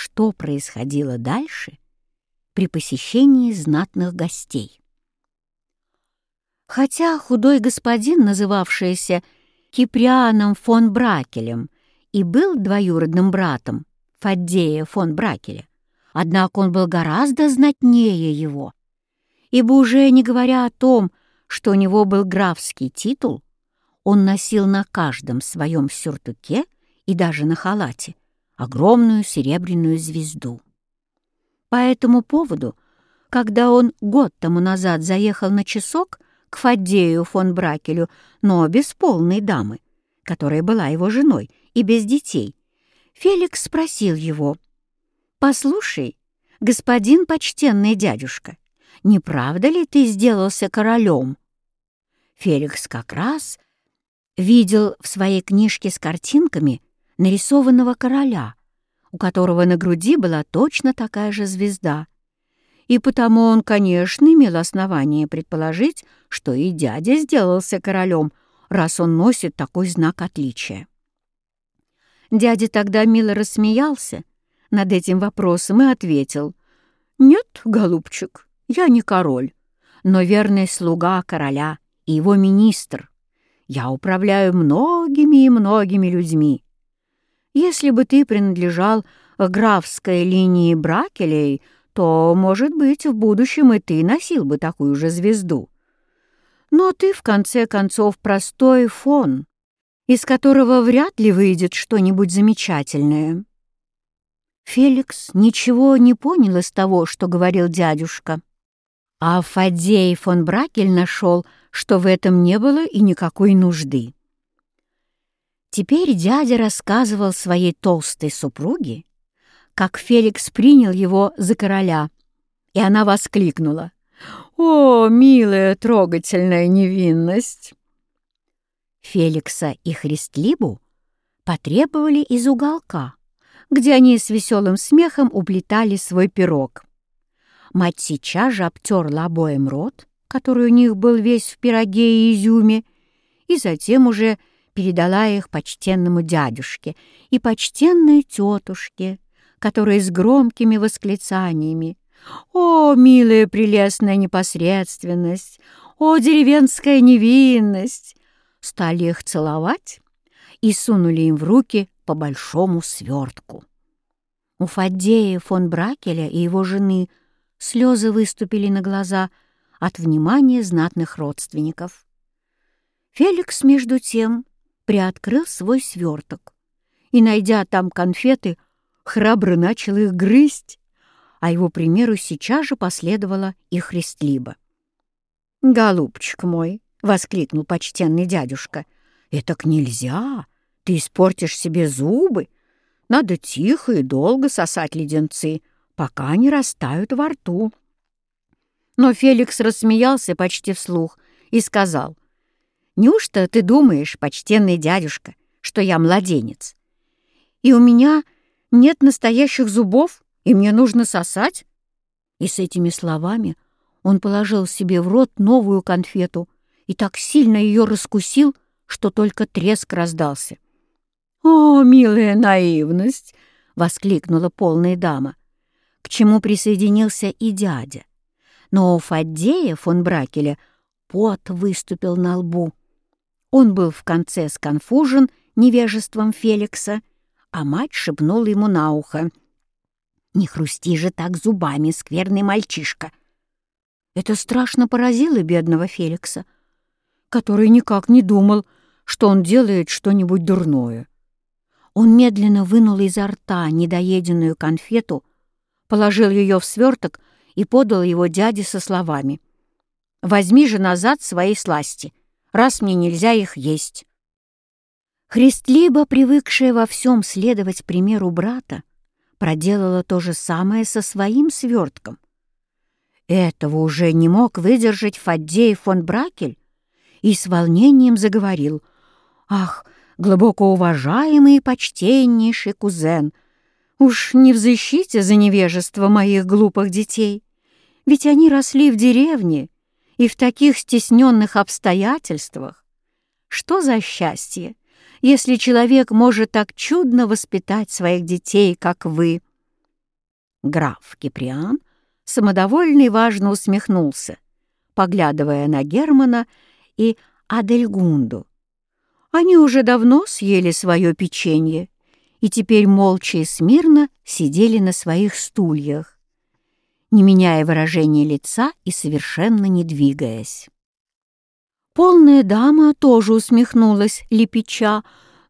что происходило дальше при посещении знатных гостей. Хотя худой господин, называвшийся Киприаном фон Бракелем, и был двоюродным братом Фаддея фон Бракеля, однако он был гораздо знатнее его, ибо уже не говоря о том, что у него был графский титул, он носил на каждом своем сюртуке и даже на халате огромную серебряную звезду. По этому поводу, когда он год тому назад заехал на часок к Фаддею фон Бракелю, но без полной дамы, которая была его женой, и без детей, Феликс спросил его, «Послушай, господин почтенный дядюшка, не правда ли ты сделался королем?» Феликс как раз видел в своей книжке с картинками нарисованного короля, у которого на груди была точно такая же звезда. И потому он, конечно, имел основание предположить, что и дядя сделался королем, раз он носит такой знак отличия. Дядя тогда мило рассмеялся над этим вопросом и ответил, «Нет, голубчик, я не король, но верный слуга короля и его министр. Я управляю многими и многими людьми, если бы ты принадлежал графской линии Бракелей, то, может быть, в будущем и ты носил бы такую же звезду. Но ты, в конце концов, простой фон, из которого вряд ли выйдет что-нибудь замечательное. Феликс ничего не понял из того, что говорил дядюшка. А Фадей фон Бракель нашел, что в этом не было и никакой нужды. Теперь дядя рассказывал своей толстой супруге, как Феликс принял его за короля, и она воскликнула. «О, милая трогательная невинность!» Феликса и Христлибу потребовали из уголка, где они с веселым смехом уплетали свой пирог. Мать сейчас же обтерла обоим рот, который у них был весь в пироге и изюме, и затем уже передала их почтенному дядюшке и почтенной тетушке, которые с громкими восклицаниями «О, милая прелестная непосредственность! О, деревенская невинность!» стали их целовать и сунули им в руки по большому свертку. У Фаддея фон Бракеля и его жены слезы выступили на глаза от внимания знатных родственников. Феликс, между тем, приоткрыл свой сверток и, найдя там конфеты, храбро начал их грызть, а его примеру сейчас же последовала и Христлиба. «Голубчик мой!» — воскликнул почтенный дядюшка. «Этак нельзя! Ты испортишь себе зубы! Надо тихо и долго сосать леденцы, пока они растают во рту». Но Феликс рассмеялся почти вслух и сказал, Неужто ты думаешь, почтенный дядюшка, что я младенец? И у меня нет настоящих зубов, и мне нужно сосать?» И с этими словами он положил себе в рот новую конфету и так сильно ее раскусил, что только треск раздался. «О, милая наивность!» — воскликнула полная дама, к чему присоединился и дядя. Но у Фаддея фон Бракеля пот выступил на лбу, он был в конце сконфужен невежеством Феликса, а мать шепнула ему на ухо. «Не хрусти же так зубами, скверный мальчишка!» Это страшно поразило бедного Феликса, который никак не думал, что он делает что-нибудь дурное. Он медленно вынул изо рта недоеденную конфету, положил ее в сверток и подал его дяде со словами «Возьми же назад свои сласти раз мне нельзя их есть. Христлиба, привыкшая во всем следовать примеру брата, проделала то же самое со своим свертком. Этого уже не мог выдержать Фаддей фон Бракель и с волнением заговорил. «Ах, глубоко уважаемый и почтеннейший кузен, уж не взыщите за невежество моих глупых детей, ведь они росли в деревне, и в таких стесненных обстоятельствах. Что за счастье, если человек может так чудно воспитать своих детей, как вы? Граф Киприан самодовольно и важно усмехнулся, поглядывая на Германа и Адельгунду. Они уже давно съели свое печенье и теперь молча и смирно сидели на своих стульях, не меняя выражения лица и совершенно не двигаясь. Полная дама тоже усмехнулась, лепеча.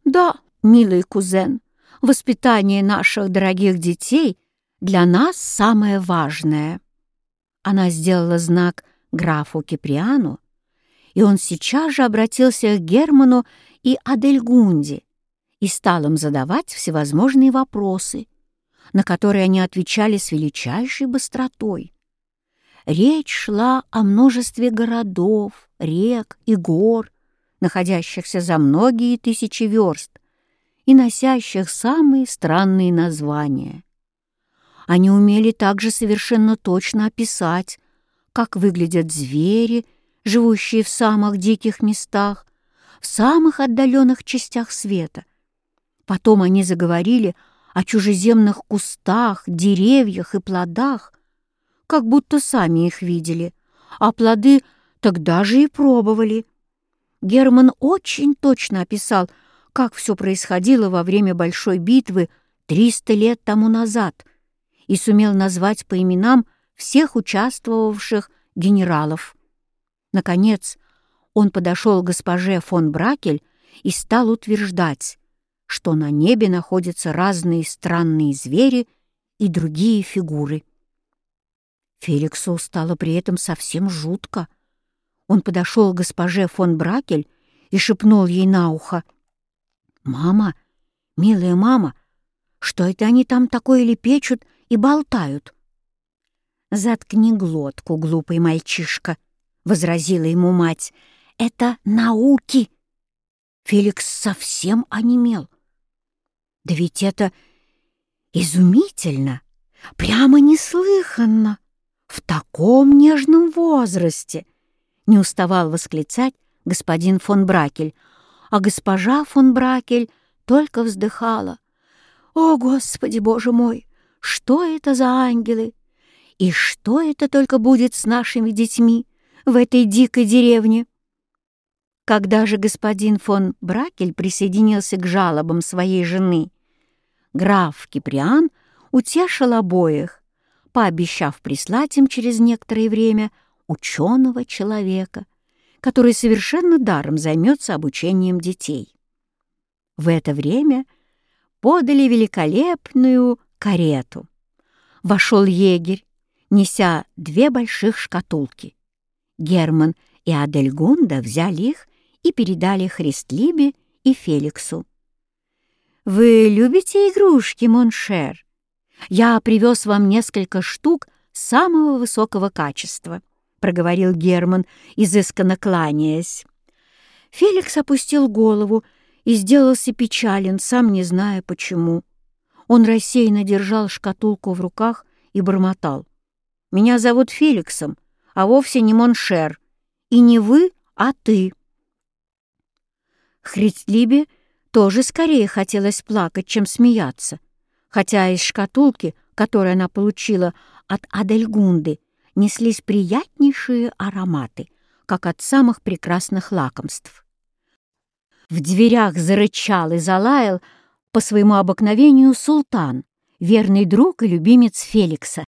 «Да, милый кузен, воспитание наших дорогих детей для нас самое важное». Она сделала знак графу Киприану, и он сейчас же обратился к Герману и Адельгунде и стал им задавать всевозможные вопросы, на которые они отвечали с величайшей быстротой. Речь шла о множестве городов, рек и гор, находящихся за многие тысячи верст и носящих самые странные названия. Они умели также совершенно точно описать, как выглядят звери, живущие в самых диких местах, в самых отдаленных частях света. Потом они заговорили о чужеземных кустах, деревьях и плодах, как будто сами их видели, а плоды тогда же и пробовали. Герман очень точно описал, как все происходило во время большой битвы 300 лет тому назад и сумел назвать по именам всех участвовавших генералов. Наконец, он подошел к госпоже фон Бракель и стал утверждать, что на небе находятся разные странные звери и другие фигуры. Феликсу стало при этом совсем жутко. Он подошел к госпоже фон Бракель и шепнул ей на ухо. «Мама, милая мама, что это они там такое лепечут и болтают?» «Заткни глотку, глупый мальчишка», — возразила ему мать. «Это науки». Феликс совсем онемел. Да ведь это изумительно, прямо неслыханно, в таком нежном возрасте, не уставал восклицать господин фон Бракель, а госпожа фон Бракель только вздыхала. «О, Господи, Боже мой, что это за ангелы? И что это только будет с нашими детьми в этой дикой деревне?» Когда же господин фон Бракель присоединился к жалобам своей жены, граф Киприан утешил обоих, пообещав прислать им через некоторое время ученого человека, который совершенно даром займется обучением детей. В это время подали великолепную карету. Вошел егерь, неся две больших шкатулки. Герман и Адельгунда взяли их и передали Христлибе и Феликсу. «Вы любите игрушки, mon cher? Я привез вам несколько штук самого высокого качества», — проговорил Герман, изысканно кланяясь. Феликс опустил голову и сделался печален, сам не зная почему. Он рассеянно держал шкатулку в руках и бормотал. «Меня зовут Феликсом, а вовсе не mon cher. И не вы, а ты». Христлибе тоже скорее хотелось плакать, чем смеяться, хотя из шкатулки, которую она получила от Адельгунды, неслись приятнейшие ароматы, как от самых прекрасных лакомств. В дверях зарычал и залаял по своему обыкновению султан, верный друг и любимец Феликса.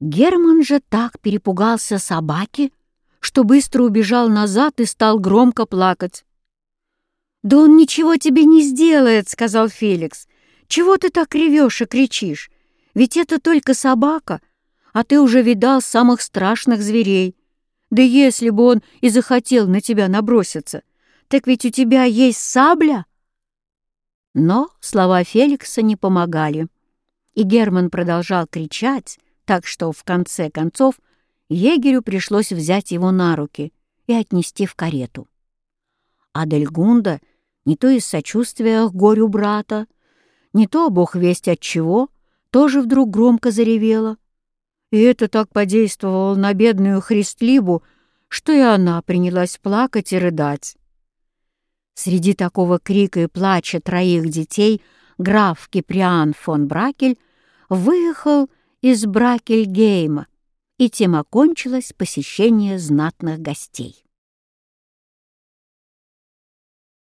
Герман же так перепугался собаки, что быстро убежал назад и стал громко плакать. «Да он ничего тебе не сделает», — сказал Феликс. «Чего ты так ревешь и кричишь? Ведь это только собака, а ты уже видал самых страшных зверей. Да если бы он и захотел на тебя наброситься, так ведь у тебя есть сабля». Но слова Феликса не помогали, и Герман продолжал кричать, так что в конце концов егерю пришлось взять его на руки и отнести в карету. Адельгунда — не то из сочувствия к горю брата, не то, бог весть от чего, тоже вдруг громко заревела. И это так подействовало на бедную Христлибу, что и она принялась плакать и рыдать. Среди такого крика и плача троих детей граф Киприан фон Бракель выехал из Бракельгейма, и тем окончилось посещение знатных гостей.